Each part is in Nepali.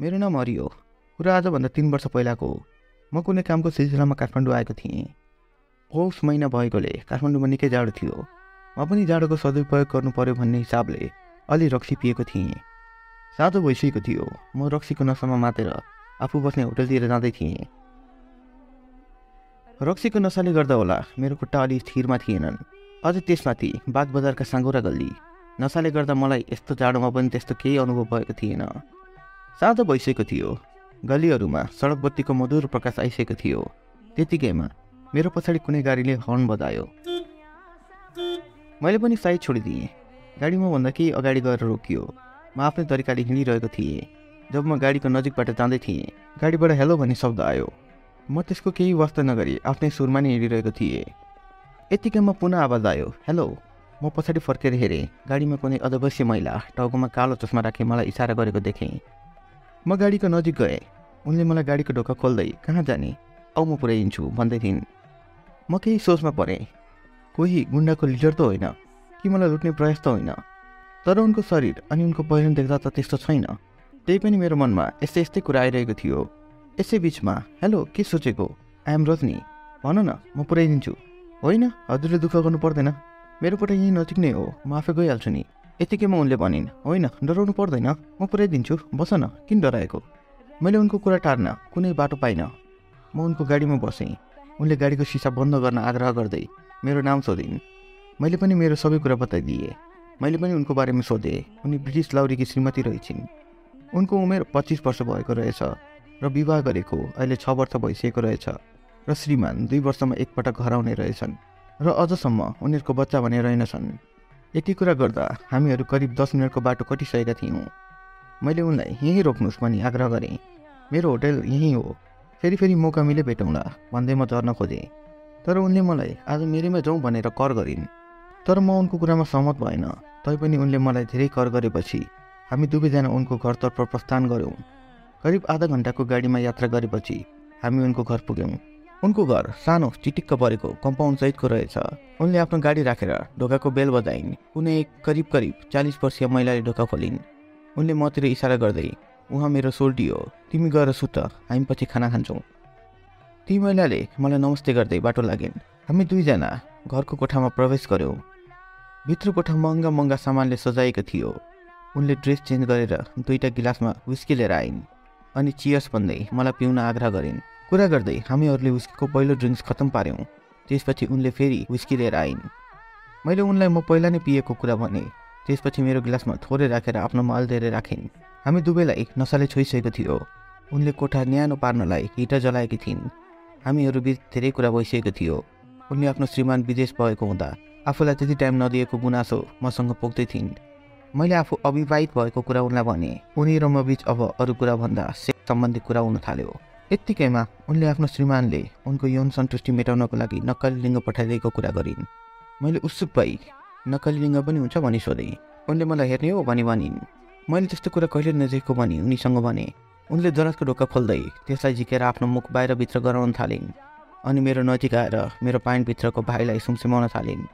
मेरो नाम हरि हो कुरा आजभन्दा तिन वर्ष पहिलाको हो। म कुनै कामको सिलसिलामा काठमाडौँ आएको थिएँ। पौष महिना भएकोले काठमाडौँमा निकै जाडो थियो। म पनि जाडोको सदुपयोग गर्नु पर्यो भन्ने हिसाबले अलि रक्सी पिएको थिएँ। साँझ भइसकेको थियो। म रक्सीको नसामा मातेर आफू बस्ने होटलतिर जाँदै थिएँ। रक्सीको नसाले गर्दा होला मेरो खुट्टा अलि स्थिरमा थिएनन्। अझ त्यसमाथि बाग बजारका साङ्गोरा गल्ली। नसाले गर्दा मलाई यस्तो जाडोमा पनि त्यस्तो केही अनुभव भएको थिएन। साँझ भइसकेको थियो। गल्लीहरूमा सडक बत्तीको मधुर प्रकाश आइसकेको थियो। त्यतिकैमा मेरो पछाडि कुनै गाडीले हर्न बजायो। मैले पनि साइड छोडिदिएँ। गाडी मभन्दा केही अगाडि गएर रोकियो। म आफ्नै तरिकाले हिँडिरहेको थिएँ। जब म गाडीको नजिकबाट जाँदै थिएँ गाडीबाट हेलो भन्ने शब्द आयो। म त्यसको केही वास्ता नगरी आफ्नै सुरमा नै हिँडिरहेको थिएँ। यत्तिकैमा पुनः आवाज आयो हेलो। म पछाडि फर्केर हेरेँ। गाडीमा कुनै अधवश्य महिला टाउकोमा कालो चस्मा राखी मलाई इसारा गरेको देखेँ। म गाडीको नजिक गएँ। उनले मलाई गाडीको ढोका खोल्दै कहाँ जाने? औ म पुऱ्याइदिन्छु भन्दै थिइन् म केही सोचमा परेँ। कोही गुन्डाको लिडर त होइन कि मलाई लुट्ने प्रयास त होइन। तर उनको शरीर अनि उनको पहिरन देख्दा त त्यस्तो छैन। त्यही पनि मेरो मनमा यस्तै यस्तै कुरा आइरहेको थियो। यसै बिचमा हेलो के सोचेको? आइएम रजनी भन न म पुऱ्याइदिन्छु। होइन हजुरले दुःख गर्नु पर्दैन। मेरो पट यहीँ नजिक नै हो। म आफै गइहाल्छु नि। यतिकैमा उनले भनिन् होइन डराउनु पर्दैन म पुऱ्याइदिन्छु बस न किन डराएको? मैले उनको कुरा टार्न कुनै बाटो पाइनँ। म उनको गाडीमा बसेँ। उनले गाडीको सिसा बन्द गर्न आग्रह गर्दै मेरो नाम सोधिन्। मैले पनि मेरो सबै कुरा बताइदिएँ। मैले पनि उनको बारेमा सोधेँ। उनी ब्रिटिस लाउरीकी श्रीमती रहेछिन्। उनको उमेर पच्चिस वर्ष भएको रहेछ र विवाह गरेको अहिले छ वर्ष भइसकेको रहेछ र श्रीमान दुई वर्षमा एकपटक घर आउने रहेछन् र अझसम्म उनीहरूको बच्चा भने रहेनछन्। यति कुरा गर्दा हामीहरू करिब दस मिनटको बाटो कटिसकेका थियौँ। मैले उनलाई यहीँ रोक्नुहोस् भनी आग्रह गरेँ। मेरो होटल यहीँ हो। फेरि फेरि मौका मिले भेटौँला भन्दै म झर्न खोजेँ। तर उनले मलाई आज मेरैमा जाउँ भनेर कर गरिन्। तर म उनको कुरामा सहमत भएन। तैपनि उनले मलाई धेरै कर गरेपछि हामी दुवैजना उनको घरतर्फ प्रस्थान गऱ्यौँ। करिब आधा घन्टाको गाडीमा यात्रा गरेपछि हामी उनको घर पुग्यौँ। उनको घर सानो चिटिक्क परेको कम्पाउन्ड सहितको रहेछ। उनले आफ्नो गाडी राखेर ढोकाको बेल बजाइन्। कुनै करिब करिब चालिस वर्षीय महिलाले ढोका खोलिन्। उनले मतिर इसारा गर्दै उहाँ मेरो सोल्टी हो। तिमी गएर सुत हामी पछि खाना खान्छौँ। ती महिलाले मलाई नमस्ते गर्दै बाटो लागिन्। हामी दुईजना घरको कोठामा प्रवेश गऱ्यौँ। भित्र कोठा महँगा महँगा सामानले सजाएको थियो। उनले ड्रेस चेन्ज गरेर दुईवटा गिलासमा विस्की आइन् अनि चियर्स भन्दै मलाई पिउन आग्रह गरिन्। कुरा गर्दै हामीहरूले विस्कीको पहिलो ड्रिङ्क्स खत्तम पार्यौँ। त्यसपछि उनले फेरि विस्की लिएर आइन्। मैले उनलाई म पहिला नै पिएको कुरा भने त्यसपछि मेरो गिलासमा थोरै राखेर आफ्नो माल दिएर राखिन्। हामी दुवैलाई नसाले छोइसकेको थियो। उनले कोठा न्यानो पार्नलाई हिटर जलाएकी थिइन्। हामीहरू बिच धेरै कुरा भइसकेको थियो। उनले आफ्नो श्रीमान विदेश भएको हुँदा आफूलाई त्यति टाइम नदिएको गुनासो मसँग पोख्दै थिइन्। मैले आफू अविवाहित भएको कुरा उनलाई भने उनी र म बिच अब अरू कुरा भन्दा सेक्स सम्बन्धी कुरा हुन थाल्यो। यत्तिकैमा उनले आफ्नो श्रीमानले उनको यौन सन्तुष्टि मेटाउनको लागि नक्कली लिङ्ग पठाइदिएको कुरा गरिन्। मैले उत्सुक भई नक्कली लिङ्ग पनि हुन्छ भनी सोधेँ। उनले मलाई हेर्ने हो भनी भनिन्। मैले त्यस्तो कुरा कहिले नदेखेको भनी उनीसँग भने उनले जराजको ढोका खोल्दै त्यसलाई झिकेर आफ्नो मुख बाहिरभित्र गराउन थालिन् अनि मेरो नजिक आएर मेरो पाइनभित्रको भाइलाई सुमसुमाउन थालिन्।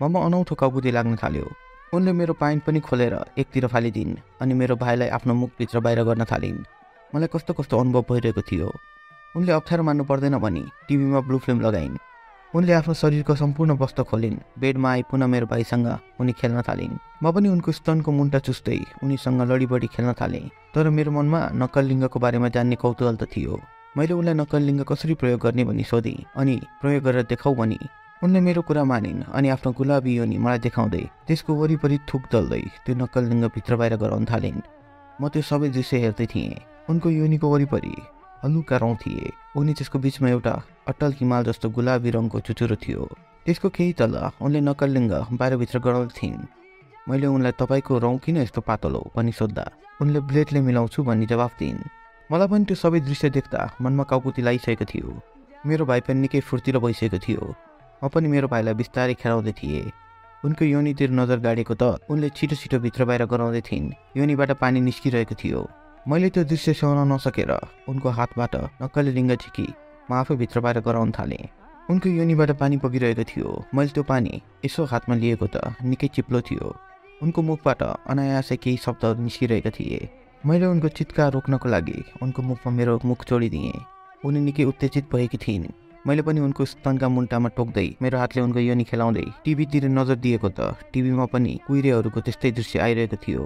ममा अनौठो कबुदी लाग्न थाल्यो। उनले मेरो पाइन्ट पनि खोलेर एकतिर फालिदिन् अनि मेरो भाइलाई आफ्नो मुखभित्र बाहिर गर्न थालिन्। मलाई कस्तो कस्तो अनुभव भइरहेको थियो। उनले अप्ठ्यारो मान्नु पर्दैन भनी टिभीमा ब्लू फिल्म लगाइन्। उनले आफ्नो शरीरको सम्पूर्ण वस्त्र खोलिन्। बेडमा आई पुनः मेरो भाइसँग उनी खेल्न थालिन्। म पनि उनको स्तनको मुन्टा चुस्दै उनीसँग लडीबडी खेल्न थालेँ। तर मेरो मनमा नक्कल लिङ्गको बारेमा जान्ने कौतूहल त थियो। मैले उनलाई नक्कल लिङ्ग कसरी प्रयोग गर्ने भनी सोधेँ अनि प्रयोग गरेर देखाउ भनी। उनले मेरो कुरा मानिन् अनि आफ्नो गुलाबी योनी मलाई देखाउँदै त्यसको वरिपरि थुक दल्दै त्यो नक्कल लिङ्ग भित्र बाहिर गराउन थालिन्। म त्यो सबै दृश्य हेर्दै थिएँ। उनको योनीको वरिपरि हलुका रौँ थिए उनी त्यसको बिचमा एउटा अटल हिमाल जस्तो गुलाबी रङको चुचुरो थियो। त्यसको केही तल उनले नक्कल लिङ्ग बाहिरभित्र गराउँदै थिइन् मैले उनलाई तपाईँको रौँ किन यस्तो पातलो? भनी सोद्धा। उनले ब्लेडले मिलाउँछु भन्ने जवाफ दिइन्। मलाई पनि त्यो सबै दृश्य देख्दा मनमा काउकुती लगाइसकेको थियो। मेरो भाइ पनि निकै फुर्तिलो भइसकेको थियो। म पनि मेरो भाइलाई बिस्तारै खेलाउँदै थिएँ। उनको योनीतिर नजर गाडेको त उनले छिटो छिटो भित्र बाहिर गराउँदै थिइन्। योनीबाट पानी निस्किरहेको थियो। मैले त्यो दृश्य सहन नसकेर उनको हातबाट नक्कली लिङ्ग झिकी म आफै भित्र बाहिर गराउन थालेँ। उनको योनीबाट पानी बगिरहेको थियो। मैले त्यो पानी यसो हातमा लिएको त निकै चिप्लो थियो। उनको मुखबाट अनायासै केही शब्दहरू निस्किरहेका थिए। मैले उनको चित्कार रोक्नको लागि उनको मुखमा मेरो मुख छोडिदिएँ उनी निकै उत्तेजित भएकी थिइन्। मैले पनि उनको स्तनका मुन्टामा टोक्दै मेरो हातले उनको योनी खेलाउँदै टिभीतिर नजर दिएको त टिभीमा पनि कुहिरेहरूको त्यस्तै दृश्य आइरहेको थियो।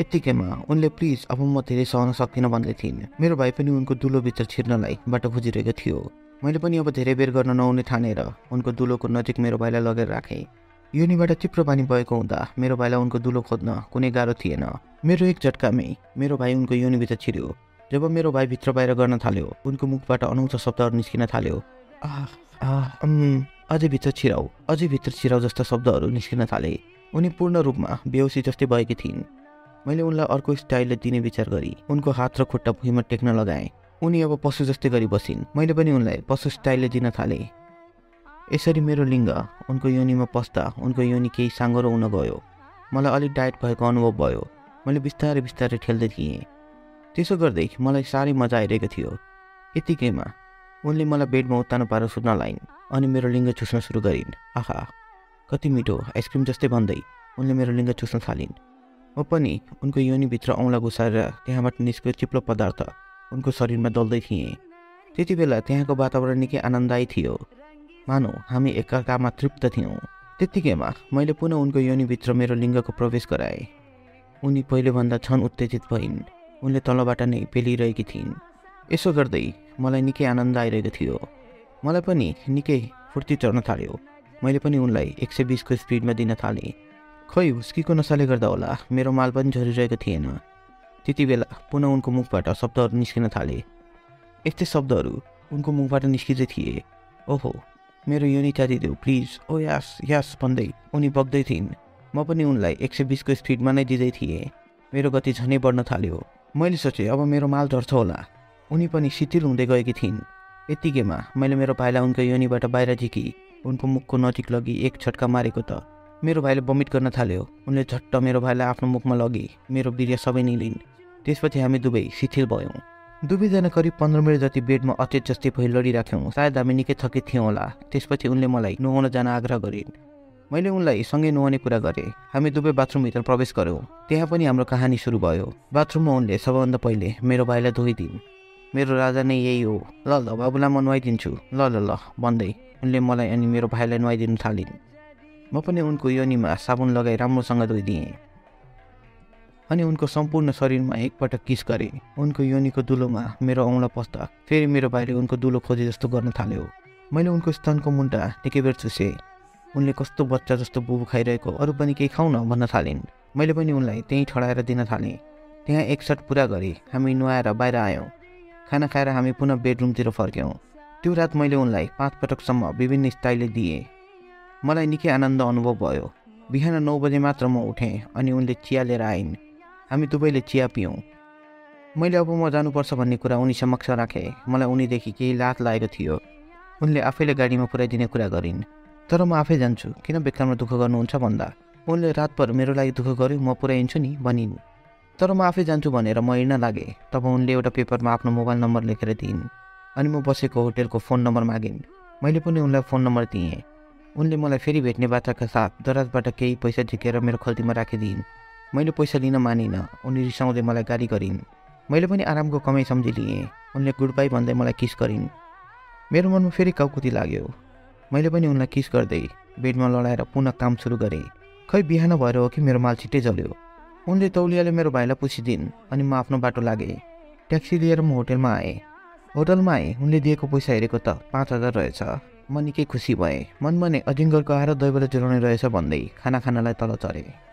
यत्तिकैमा उनले प्लिज अब म धेरै सहन सक्दिनँ भन्दै थिइन्। मेरो भाइ पनि उनको दुलोभित्र छिर्नलाई बाटो खोजिरहेको थियो। मैले पनि अब धेरै बेर गर्न नहुने ठानेर उनको दुलोको नजिक मेरो भाइलाई लगेर राखेँ। योनीबाट चिप्रो पानी भएको हुँदा मेरो भाइलाई उनको दुलो खोज्न कुनै गाह्रो थिएन। मेरो एक झट्कामै मेरो भाइ उनको योनीभित्र छिर्यो। जब मेरो भाइ भित्र बाहिर गर्न थाल्यो उनको मुखबाट अनौठो शब्दहरू निस्किन थाल्यो। आह आह अझै भित्र छिराउ अझै भित्र छिराउ जस्ता शब्दहरू निस्किन थाले। उनी पूर्ण रूपमा बेहोसी जस्तै भएकी थिइन्। मैले उनलाई अर्को स्टाइलले दिने विचार गरी उनको हात र खुट्टा भुइँमा टेक्न लगाएँ। उनी अब पशु जस्तै गरी बसिन्। मैले पनि उनलाई पशु स्टाइलले दिन थालेँ। यसरी मेरो लिङ्ग उनको योनीमा पस्दा उनको योनी केही साँगरो हुन गयो। मलाई अलिक डायट भएको अनुभव भयो। मैले बिस्तारै बिस्तारै ठेल्दै थिएँ। त्यसो गर्दै मलाई साह्रै मजा आइरहेको थियो। यतिकैमा उनले मलाई बेडमा उत्तानो पारो सुत्न लाइन् अनि मेरो लिङ्ग चुस्न सुरु गरिन्। आहा कति मिठो आइसक्रिम जस्तै भन्दै उनले मेरो लिङ्ग चुस्न थालिन्। पनि उनको योनिभित्र औँला घुसाएर त्यहाँबाट निस्केको चिप्लो पदार्थ उनको शरीरमा दल्दै थिएँ। त्यति बेला त्यहाँको वातावरण निकै आनन्ददायी थियो। मानौ हामी एकअर्कामा तृप्त थियौँ। त्यत्तिकैमा मैले पुनः उनको योनिभित्र मेरो लिङ्गको प्रवेश गराएँ। उनी पहिलेभन्दा छन् उत्तेजित भइन्। उनले तलबाट नै पेलिरहेकी थिइन्। यसो गर्दै मलाई निकै आनन्द आइरहेको थियो। मलाई पनि निकै फुर्ती चढ्न थाल्यो। मैले पनि उनलाई एक सय बिसको स्पिडमा दिन थालेँ। खै हुस्कीको नसाले गर्दा होला मेरो माल पनि झरिरहेको थिएन। त्यति बेला पुनः उनको मुखबाट शब्दहरू निस्किन थाले। यस्तै शब्दहरू उनको मुखबाट निस्किँदै थिए। ओहो मेरो योनि चादिदेऊ प्लिज ओ यास यास भन्दै उनी बग्दै थिइन्। म पनि उनलाई एक सय बिसको स्पिडमा नै दिँदै थिएँ। मेरो गति झनै बढ्न थाल्यो। मैले सोचेँ अब मेरो माल झर्छ होला। उनी पनि शिथिल हुँदै गएकी थिइन्। यत्तिकैमा मैले मेरो भाइलाई उनको योनिबाट बाहिर झिकी उनको मुखको नजिक लगी एक छट्का मारेको त। मेरो भाइले बमिट गर्न थाल्यो। उनले झट्ट मेरो भाइलाई आफ्नो मुखमा लगी मेरो वीर्य सबै निलिन्। त्यसपछि हामी दुवै शिथिल भयौँ। दुवैजना करिब पन्ध्र मिनट जति बेडमा अचेत जस्तै भइ लडिराख्यौँ सायद हामी निकै थकित थियौँ होला। त्यसपछि उनले मलाई नुहाउन जान आग्रह गरिन्। मैले उनलाई सँगै नुहाउने कुरा गरेँ। हामी दुवै बाथरुमभित्र प्रवेश गऱ्यौँ त्यहाँ पनि हाम्रो कहानी सुरु भयो। बाथरुममा उनले सबभन्दा पहिले मेरो भाइलाई धोइदिन्। मेरो राजा नै यही हो। ल ल बाबुलाई म नुहाइदिन्छु। ल ल ल भन्दै उनले मलाई अनि मेरो भाइलाई नुहाइदिनु थालिन्। म पनि उनको योनीमा साबुन लगाई राम्रोसँग धोइदिएँ। अनि उनको सम्पूर्ण शरीरमा एकपटक किस गरेँ उनको योनीको दुलोमा मेरो औँला पस्दा फेरि मेरो भाइले उनको दुलो खोजे जस्तो गर्न थाल्यो। मैले उनको स्तनको मुन्टा निकै बेर चुसेँ। उनले कस्तो बच्चा जस्तो बुबु खाइरहेको अरू पनि केही खाउन भन्न थालिन्। मैले पनि उनलाई त्यहीँ ठडाएर दिन थालेँ। त्यहाँ एकसट पुरा गरेँ हामी नुहाएर बाहिर आयौँ। खाना खाएर हामी पुनः बेडरुमतिर फर्क्यौँ। त्यो रात मैले उनलाई पाँच पटकसम्म विभिन्न स्टाइलले दिएँ। मलाई निकै आनन्द अनुभव भयो। बिहान नौ बजे मात्र म उठेँ अनि उनले चिया लिएर आइन्। हामी दुवैले चिया पियौँ। मैले अब म जानुपर्छ भन्ने कुरा उनी समक्ष राखेँ। मलाई उनीदेखि केही लात लागेको थियो। उनले आफैले गाडीमा पुऱ्याइदिने कुरा गरिन्। तर म आफै जान्छु। किन बेकारमा दुःख गर्नुहुन्छ भन्दा? उनले रातभर मेरो लागि दुःख गर्यो म पुऱ्याइन्छु नि भनिन्। तर म आफै जान्छु भनेर म हिँड्न लागेँ। तब उनले एउटा पेपरमा आफ्नो मोबाइल नम्बर लेखेर दिइन्। अनि म बसेको होटेलको फोन नम्बर मागिन्। मैले पनि उनलाई फोन नम्बर दिएँ। उनले मलाई फेरि भेट्ने बाचाका साथ दराजबाट केही पैसा झिकेर मेरो खल्तीमा राखिदिइन्। मैले पैसा लिन मानिनँ उनी रिसाउँदै मलाई गाली गरिन्। मैले पनि आरामको कमाइ सम्झिलिएँ उनले गुड बाई भन्दै मलाई किस गरिन्। मेरो मनमा फेरि काउकुती लाग्यो। मैले पनि उनलाई किस गर्दै बेडमा लडाएर पुनः काम सुरु गरेँ। खै बिहान भएर हो कि मेरो माल छिट्टै जल्यो? उनले तौलियाले मेरो भाइलाई पुछिदिन् अनि म आफ्नो बाटो लागेँ। ट्याक्सी लिएर म होटेलमा आएँ। होटलमा आएँ उनले दिएको पैसा हेरेको त पाँच हजार रहेछ। म निकै खुसी भएँ। मनमा नै अजिङ्गरको आएर दैवले चलाउने रहेछ भन्दै खाना खानालाई तल चढेँ।